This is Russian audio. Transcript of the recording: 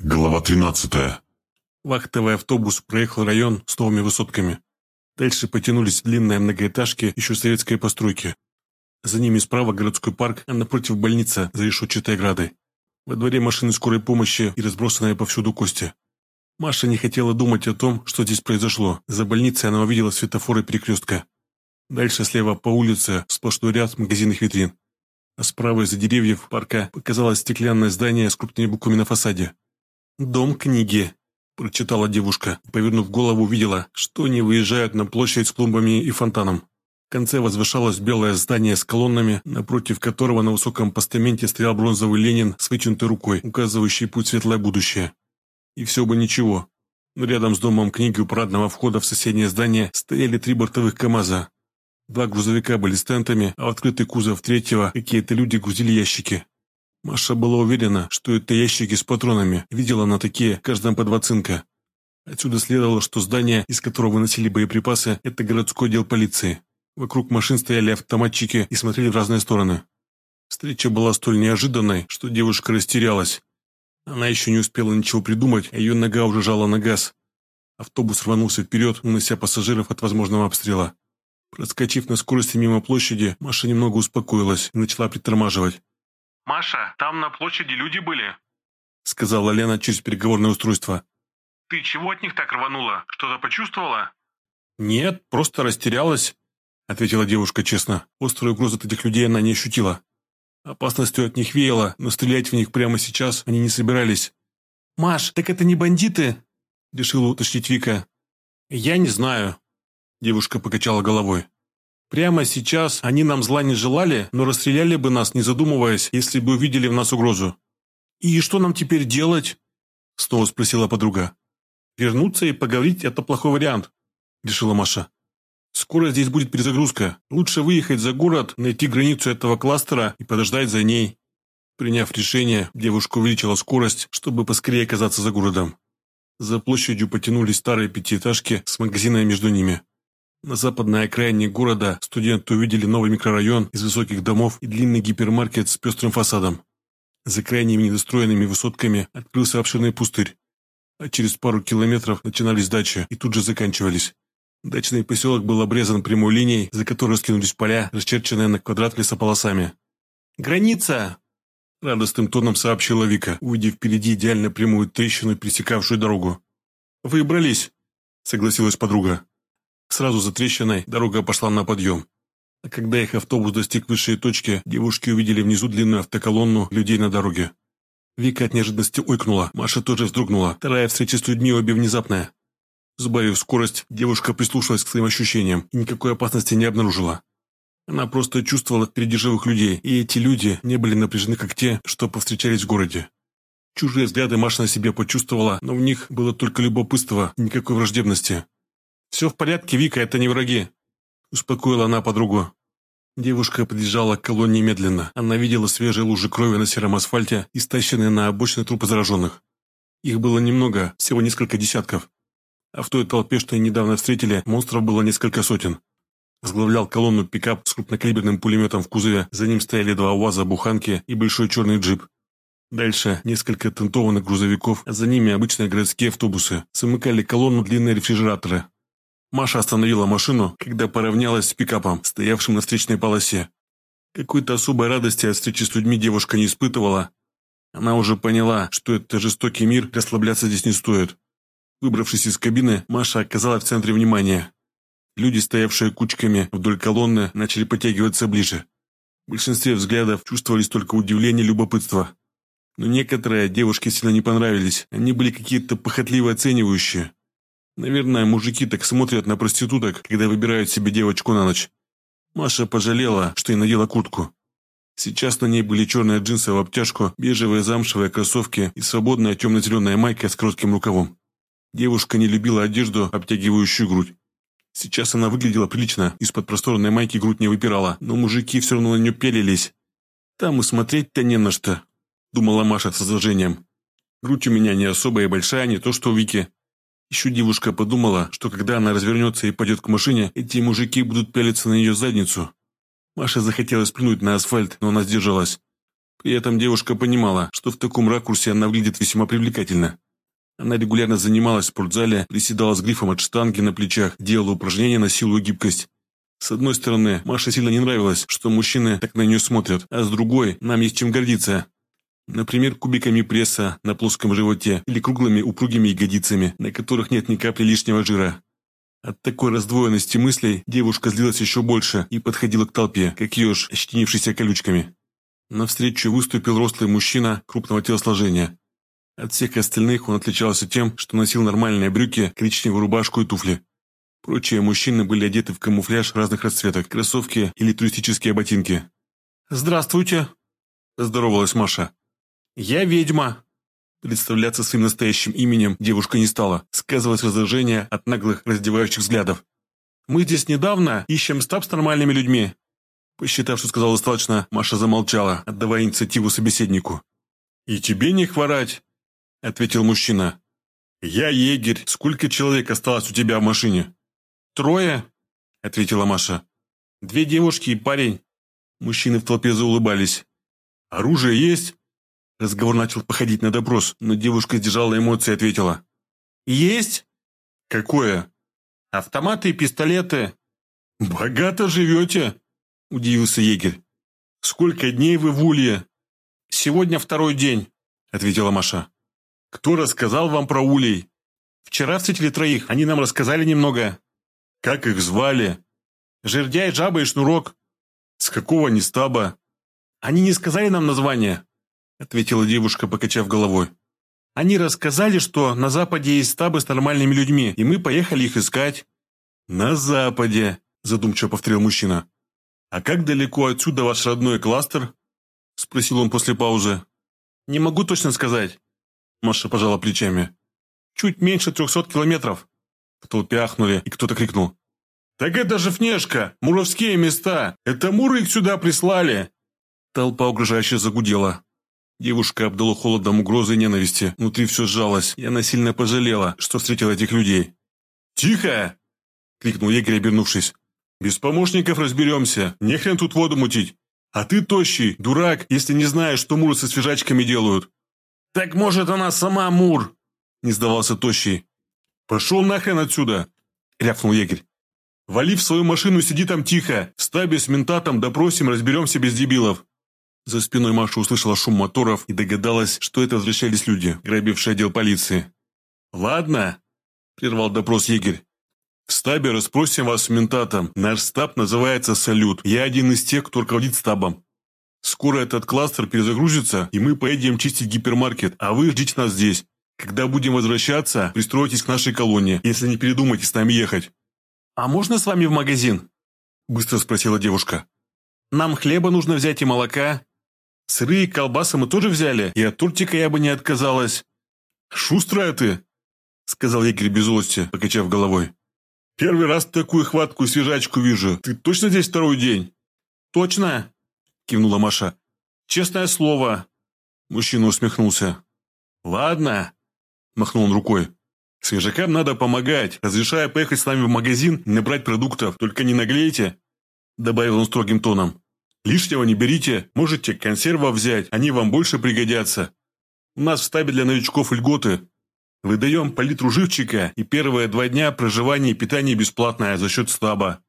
Глава 13. Вахтовый автобус проехал район с новыми высотками. Дальше потянулись длинные многоэтажки еще советской постройки. За ними справа городской парк, а напротив больница за решетчатой оградой. Во дворе машины скорой помощи и разбросанные повсюду кости. Маша не хотела думать о том, что здесь произошло. За больницей она увидела светофоры перекрестка. Дальше слева по улице сплошной ряд магазинных витрин. А справа из-за деревьев парка показалось стеклянное здание с крупными буквами на фасаде. «Дом книги», – прочитала девушка. Повернув голову, увидела, что они выезжают на площадь с клумбами и фонтаном. В конце возвышалось белое здание с колоннами, напротив которого на высоком постаменте стоял бронзовый Ленин с вытянутой рукой, указывающий путь в светлое будущее. И все бы ничего. Но рядом с домом книги у парадного входа в соседнее здание стояли три бортовых КАМАЗа. Два грузовика были с тентами, а в открытый кузов третьего какие-то люди грузили ящики. Маша была уверена, что это ящики с патронами. Видела она такие, каждом по два цинка. Отсюда следовало, что здание, из которого выносили боеприпасы, это городской отдел полиции. Вокруг машин стояли автоматчики и смотрели в разные стороны. Встреча была столь неожиданной, что девушка растерялась. Она еще не успела ничего придумать, а ее нога уже жала на газ. Автобус рванулся вперед, унося пассажиров от возможного обстрела. Проскочив на скорости мимо площади, Маша немного успокоилась и начала притормаживать. «Маша, там на площади люди были», — сказала Лена через переговорное устройство. «Ты чего от них так рванула? Что-то почувствовала?» «Нет, просто растерялась», — ответила девушка честно. Острую угрозу от этих людей она не ощутила. Опасностью от них веяло, но стрелять в них прямо сейчас они не собирались. «Маш, так это не бандиты?» — решила уточнить Вика. «Я не знаю», — девушка покачала головой. Прямо сейчас они нам зла не желали, но расстреляли бы нас, не задумываясь, если бы увидели в нас угрозу. «И что нам теперь делать?» Снова спросила подруга. «Вернуться и поговорить – это плохой вариант», – решила Маша. «Скоро здесь будет перезагрузка. Лучше выехать за город, найти границу этого кластера и подождать за ней». Приняв решение, девушка увеличила скорость, чтобы поскорее оказаться за городом. За площадью потянулись старые пятиэтажки с магазинами между ними. На западной окраине города студенты увидели новый микрорайон из высоких домов и длинный гипермаркет с пестрым фасадом. За крайними недостроенными высотками открылся обширный пустырь, а через пару километров начинались дачи и тут же заканчивались. Дачный поселок был обрезан прямой линией, за которой скинулись поля, расчерченные на квадрат лесополосами. «Граница!» – радостным тоном сообщила Вика, увидев впереди идеально прямую трещину, пересекавшую дорогу. «Выбрались!» – согласилась подруга. Сразу за трещиной дорога пошла на подъем. А когда их автобус достиг высшей точки, девушки увидели внизу длинную автоколонну людей на дороге. Вика от неожиданности ойкнула, Маша тоже вздрогнула. Вторая встреча с людьми обе внезапная. Сбавив скорость, девушка прислушалась к своим ощущениям и никакой опасности не обнаружила. Она просто чувствовала впереди живых людей, и эти люди не были напряжены, как те, что повстречались в городе. Чужие взгляды Маша на себе почувствовала, но в них было только любопытство, никакой враждебности. «Все в порядке, Вика, это не враги», – успокоила она подругу. Девушка подъезжала к колонне медленно. Она видела свежие лужи крови на сером асфальте и стащенные на обочины трупы зараженных. Их было немного, всего несколько десятков. А в той толпе, что недавно встретили, монстров было несколько сотен. Возглавлял колонну пикап с крупнокалиберным пулеметом в кузове, за ним стояли два УАЗа, буханки и большой черный джип. Дальше несколько тентованных грузовиков, а за ними обычные городские автобусы. Замыкали колонну длинные рефрижераторы. Маша остановила машину, когда поравнялась с пикапом, стоявшим на встречной полосе. Какой-то особой радости от встречи с людьми девушка не испытывала. Она уже поняла, что это жестокий мир, расслабляться здесь не стоит. Выбравшись из кабины, Маша оказалась в центре внимания. Люди, стоявшие кучками вдоль колонны, начали подтягиваться ближе. В большинстве взглядов чувствовались только удивление и любопытство. Но некоторые девушке сильно не понравились. Они были какие-то похотливо оценивающие. Наверное, мужики так смотрят на проституток, когда выбирают себе девочку на ночь. Маша пожалела, что и надела куртку. Сейчас на ней были черные джинсы в обтяжку, бежевые замшевые кроссовки и свободная темно-зеленая майка с коротким рукавом. Девушка не любила одежду, обтягивающую грудь. Сейчас она выглядела прилично, из-под просторной майки грудь не выпирала, но мужики все равно на нее пелились. «Там и смотреть-то не на что», – думала Маша с возражением. «Грудь у меня не особая и большая, не то что у Вики. Еще девушка подумала, что когда она развернется и пойдет к машине, эти мужики будут пялиться на ее задницу. Маша захотела сплюнуть на асфальт, но она сдержалась. При этом девушка понимала, что в таком ракурсе она выглядит весьма привлекательно. Она регулярно занималась в спортзале, приседала с грифом от штанги на плечах, делала упражнения на силу и гибкость. С одной стороны, Маше сильно не нравилось, что мужчины так на нее смотрят, а с другой, нам есть чем гордиться. Например, кубиками пресса на плоском животе или круглыми упругими ягодицами, на которых нет ни капли лишнего жира. От такой раздвоенности мыслей девушка злилась еще больше и подходила к толпе, как еж, ощетинившийся колючками. Навстречу выступил рослый мужчина крупного телосложения. От всех остальных он отличался тем, что носил нормальные брюки, коричневую рубашку и туфли. Прочие мужчины были одеты в камуфляж разных расцветок, кроссовки или туристические ботинки. «Здравствуйте!» – здоровалась Маша. «Я ведьма!» Представляться своим настоящим именем девушка не стала, сказывалось раздражение от наглых раздевающих взглядов. «Мы здесь недавно ищем стаб с нормальными людьми». Посчитав, что сказал достаточно, Маша замолчала, отдавая инициативу собеседнику. «И тебе не хворать», — ответил мужчина. «Я егерь. Сколько человек осталось у тебя в машине?» «Трое», — ответила Маша. «Две девушки и парень». Мужчины в толпе заулыбались. «Оружие есть?» Разговор начал походить на допрос, но девушка сдержала эмоции и ответила. «Есть?» «Какое?» «Автоматы и пистолеты». «Богато живете?» – удивился егерь. «Сколько дней вы в Улье?» «Сегодня второй день», – ответила Маша. «Кто рассказал вам про Улей?» «Вчера встретили троих, они нам рассказали немного». «Как их звали?» «Жердяй, жаба и шнурок». «С какого они стаба?» «Они не сказали нам название», — ответила девушка, покачав головой. «Они рассказали, что на Западе есть стабы с нормальными людьми, и мы поехали их искать». «На Западе», — задумчиво повторил мужчина. «А как далеко отсюда ваш родной кластер?» — спросил он после паузы. «Не могу точно сказать», — Маша пожала плечами. «Чуть меньше трехсот километров». В толпе ахнули, и кто-то крикнул. «Так это же Фнешка! Муровские места! Это Муры их сюда прислали!» Толпа угрожающе загудела. Девушка обдала холодом угрозы и ненависти. Внутри все сжалось, и она сильно пожалела, что встретила этих людей. «Тихо!» – крикнул егерь, обернувшись. «Без помощников разберемся. Не хрен тут воду мутить. А ты тощий, дурак, если не знаешь, что муры со свежачками делают». «Так может она сама мур?» – не сдавался тощий. «Пошел нахрен отсюда!» – рявкнул егерь. «Вали в свою машину, сиди там тихо. В стабе с ментатом допросим, разберемся без дебилов». За спиной Маша услышала шум моторов и догадалась, что это возвращались люди, грабившие отдел полиции. «Ладно», – прервал допрос егерь. «В стабе расспросим вас с ментатом. Наш стаб называется «Салют». Я один из тех, кто руководит стабом. Скоро этот кластер перезагрузится, и мы поедем чистить гипермаркет, а вы ждите нас здесь. Когда будем возвращаться, пристройтесь к нашей колонии, если не передумайте с нами ехать». «А можно с вами в магазин?» – быстро спросила девушка. «Нам хлеба нужно взять и молока, Сырые колбасы мы тоже взяли, и от тортика я бы не отказалась. Шустрая ты, сказал егерь без злости, покачав головой. Первый раз такую хватку и свежачку вижу. Ты точно здесь второй день? Точно, кивнула Маша. Честное слово. Мужчина усмехнулся. Ладно, махнул он рукой. Свежакам надо помогать. Разрешаю поехать с нами в магазин и набрать продуктов. Только не наглейте, добавил он строгим тоном. Лишнего не берите, можете консервов взять, они вам больше пригодятся. У нас в стабе для новичков льготы. Выдаем по литру живчика и первые два дня проживание и питание бесплатное за счет стаба.